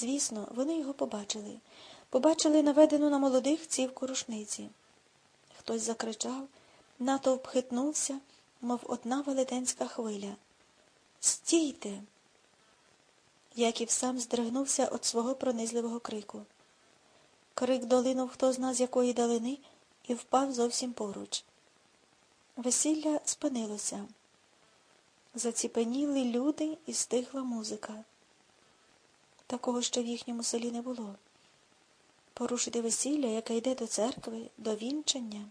Звісно, вони його побачили. Побачили наведену на молодих цівку рушниці. Хтось закричав, натовп хитнувся, мов одна велетенська хвиля. Стійте! Яків сам здригнувся від свого пронизливого крику. Крик долинув хто зна з якої далини і впав зовсім поруч. Весілля спинилося. Заціпеніли люди і стихла музика. Такого ще в їхньому селі не було. Порушити весілля, яке йде до церкви, до вінчання.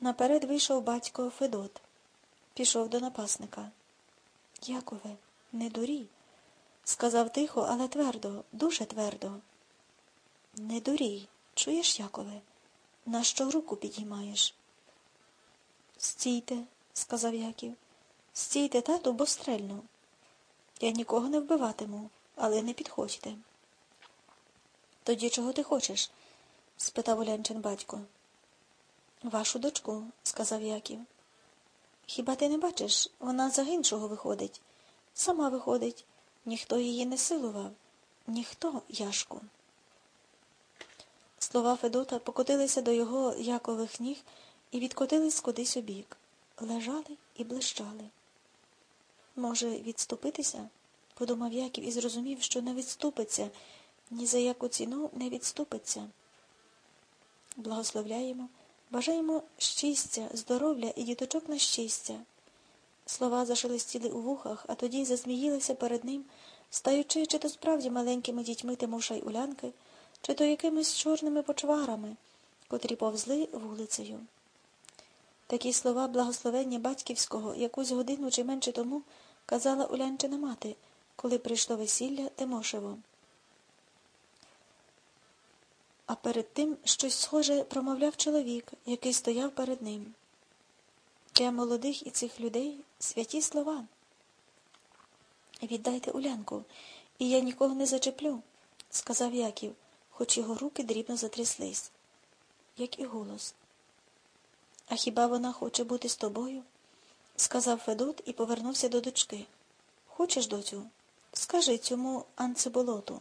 Наперед вийшов батько Федот, пішов до напасника. Якове, не дурій, сказав тихо, але твердо, дуже твердо. Не дурій, чуєш, Якове, на що руку підіймаєш? Стійте, сказав Яків. Стійте, тату, бо стрельну. Я нікого не вбиватиму, але не підходьте. Тоді чого ти хочеш? спитав Улянчин батько. Вашу дочку, сказав Яків. Хіба ти не бачиш, вона за іншого виходить. Сама виходить. Ніхто її не силував, ніхто Яшку. Слова Федота покотилися до його якових ніг і відкотились кудись у бік. Лежали і блищали. Може, відступитися? подумав Яків і зрозумів, що не відступиться, ні за яку ціну не відступиться. Благословляємо, бажаємо щастя, здоров'я і діточок на щастя. Слова зашелестіли у вухах, а тоді зазміїлися перед ним, стаючи чи то справді маленькими дітьми Тимоша й Улянки, чи то якимись чорними почварами, котрі повзли вулицею. Такі слова благословення батьківського якусь годину чи менше тому казала Улянчина мати, коли прийшло весілля Тимошево. А перед тим щось схоже промовляв чоловік, який стояв перед ним. Для молодих і цих людей святі слова. Віддайте Улянку, і я нікого не зачеплю, сказав Яків, хоч його руки дрібно затряслись, як і голос. А хіба вона хоче бути з тобою? Сказав Федот і повернувся до дочки. Хочеш, доцю? Скажи цьому анциболоту.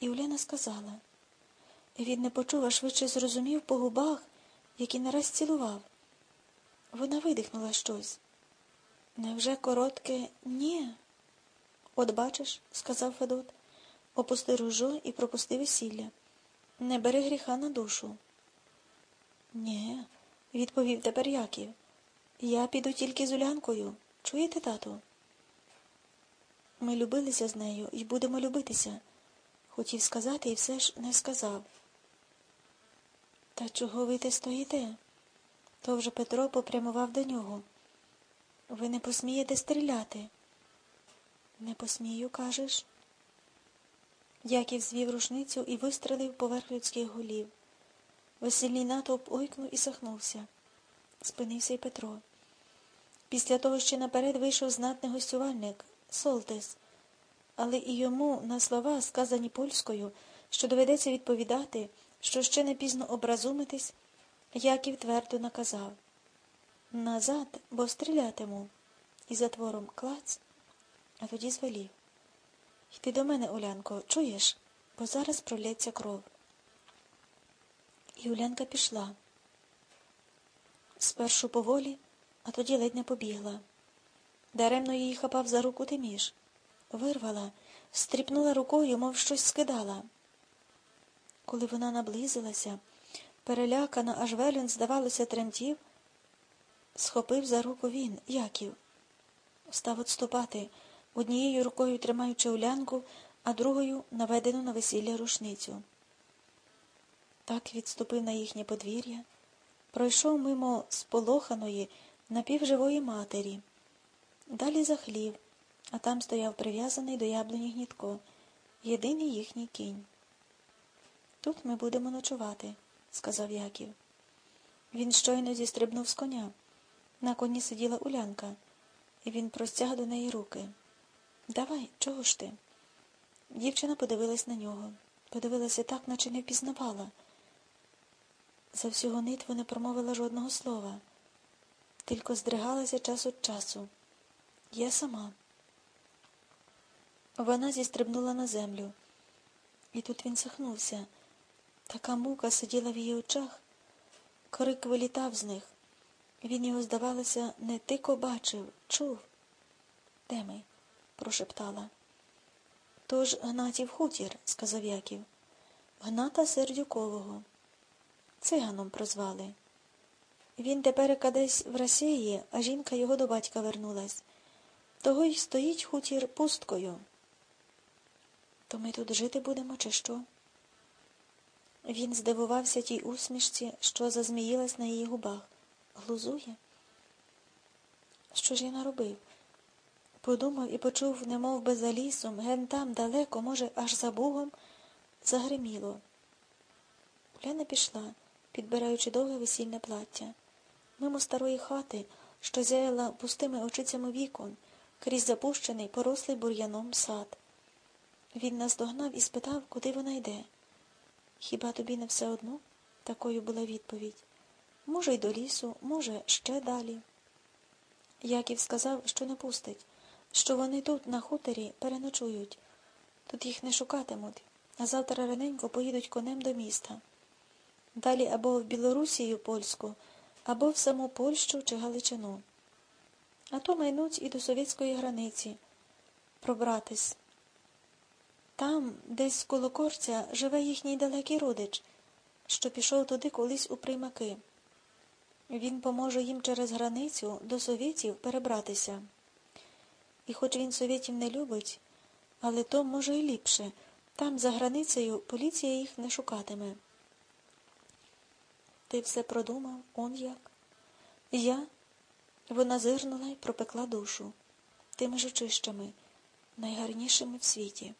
І Уляна сказала. Він не почув, а швидше зрозумів по губах, які нараз цілував. Вона видихнула щось. Невже коротке ні? От бачиш, сказав Федот, опусти ружо і пропусти весілля. Не бери гріха на душу. Ні, відповів тепер Яків. Я піду тільки з Улянкою. Чуєте, тату? Ми любилися з нею і будемо любитися. Хотів сказати і все ж не сказав. Та чого ви те стоїте? То вже Петро попрямував до нього. Ви не посмієте стріляти. Не посмію, кажеш? Яків звів рушницю і вистрелив поверх людських голів. Весільний натовп ойкнув і сахнувся. Спинився й Петро. Після того ще наперед вийшов знатний гостювальник Солтес, але і йому на слова, сказані польською, що доведеться відповідати, що ще не пізно образумитись, Яків твердо наказав назад, бо стрілятиму, і затвором клац, а тоді звелів. Йди до мене, Улянко, чуєш, бо зараз пролється кров. І Улянка пішла. Спершу поволі, а тоді ледь не побігла. Даремно її хапав за руку Тиміш. Вирвала, стріпнула рукою, мов щось скидала. Коли вона наблизилася, перелякана, аж велюн, здавалося, тремтів, схопив за руку він, Яків. Став отступати, однією рукою тримаючи улянку, а другою наведену на весілля рушницю. Так відступив на їхнє подвір'я, пройшов мимо сполоханої, напівживої матері. Далі захлів, а там стояв прив'язаний до яблуні гнітко, єдиний їхній кінь. Тут ми будемо ночувати, сказав Яків. Він щойно зістрибнув з коня. На коні сиділа улянка, і він простяг до неї руки. Давай, чого ж ти? Дівчина подивилась на нього, подивилася так, наче не впізнавала. За всю гонитву не промовила жодного слова, тільки здригалася час від часу. Я сама. Вона зістрибнула на землю. І тут він сахнувся. Така мука сиділа в її очах, крик вилітав з них. Він його, здавалося, не тико бачив, чув. Де ми? прошептала. Тож Гнатів хутір, сказав Яків. Гната Сердюкового. Циганом прозвали. Він тепер десь в Росії, а жінка його до батька вернулась. Того й стоїть хутір пусткою. То ми тут жити будемо, чи що? Він здивувався тій усмішці, що зазміїлась на її губах. Глузує? Що ж я наробив? Подумав і почув, немов би за лісом, ген там далеко, може, аж за Бугом, загриміло. Уляна пішла, підбираючи довге весільне плаття. Мимо старої хати, що зяяла пустими очицями вікон, крізь запущений, порослий бур'яном сад. Він наздогнав і спитав, куди вона йде. Хіба тобі не все одно? Такою була відповідь. Може, й до лісу, може, ще далі. Яків сказав, що не пустить, що вони тут, на хуторі, переночують. Тут їх не шукатимуть, а завтра раненько поїдуть конем до міста. Далі або в Білорусію польську, або в саму Польщу чи Галичину. А то майнуть і до совєтської границі. Пробратись. Там, десь коло корця, живе їхній далекий родич, що пішов туди колись у приймаки. Він поможе їм через границю до совєтів перебратися. І хоч він совєтів не любить, але то, може, і ліпше. Там, за границею, поліція їх не шукатиме. Ти все продумав, он як? Я? Вона зирнула і пропекла душу тими ж очищами, найгарнішими в світі.